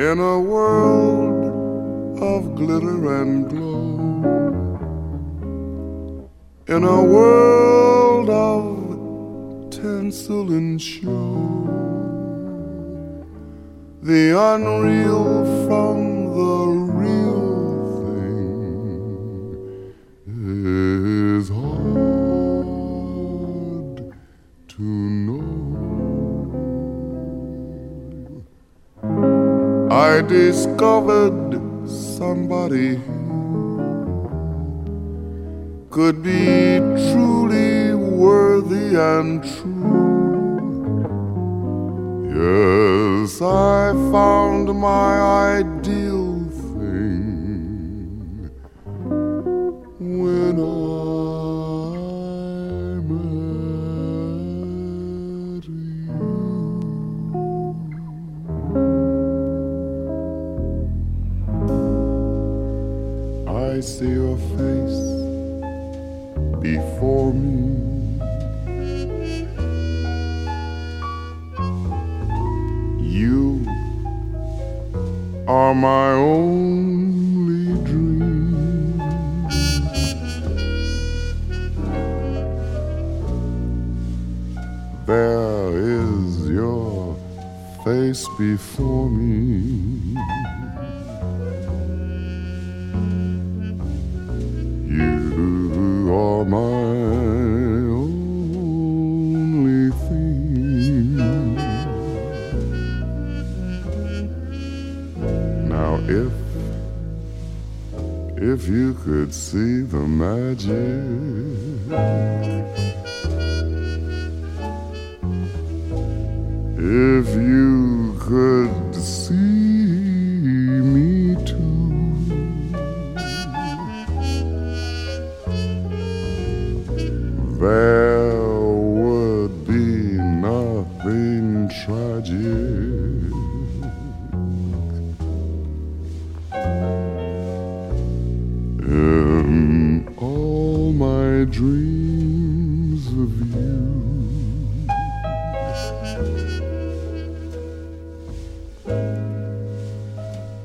in a world of glitter and glow, in a world of tinsel and show, the unreal from the I discovered somebody could be truly worthy and true. Yes, I found my ideal I see your face before me. You are my only dream. There is your face before me. Are my only thing. Now, if if you could see the magic, if you There would be nothing tragic. In all my dreams of you.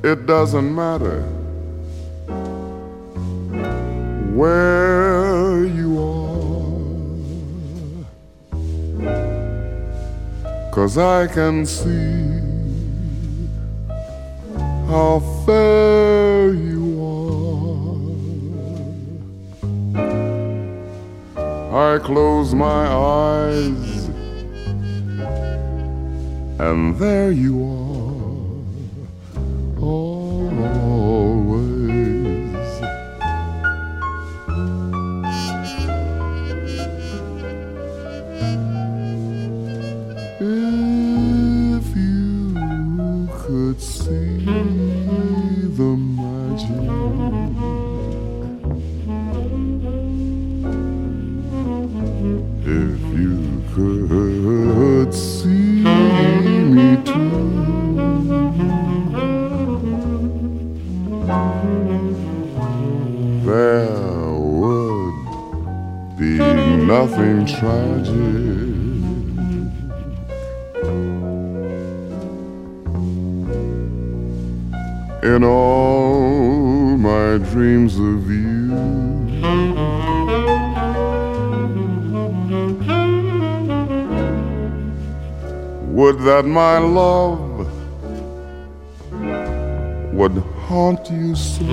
It doesn't matter where Cause I can see how fair you are. I close my eyes, and there you are. Always. Nothing tragic. in all my dreams of you. Would that my love would haunt you so,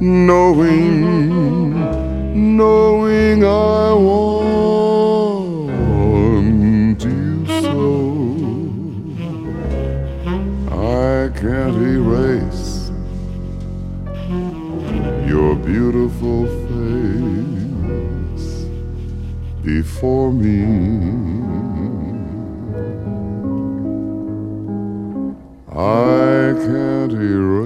knowing, knowing I want you so. I can't erase your beautiful face before me. I can't erase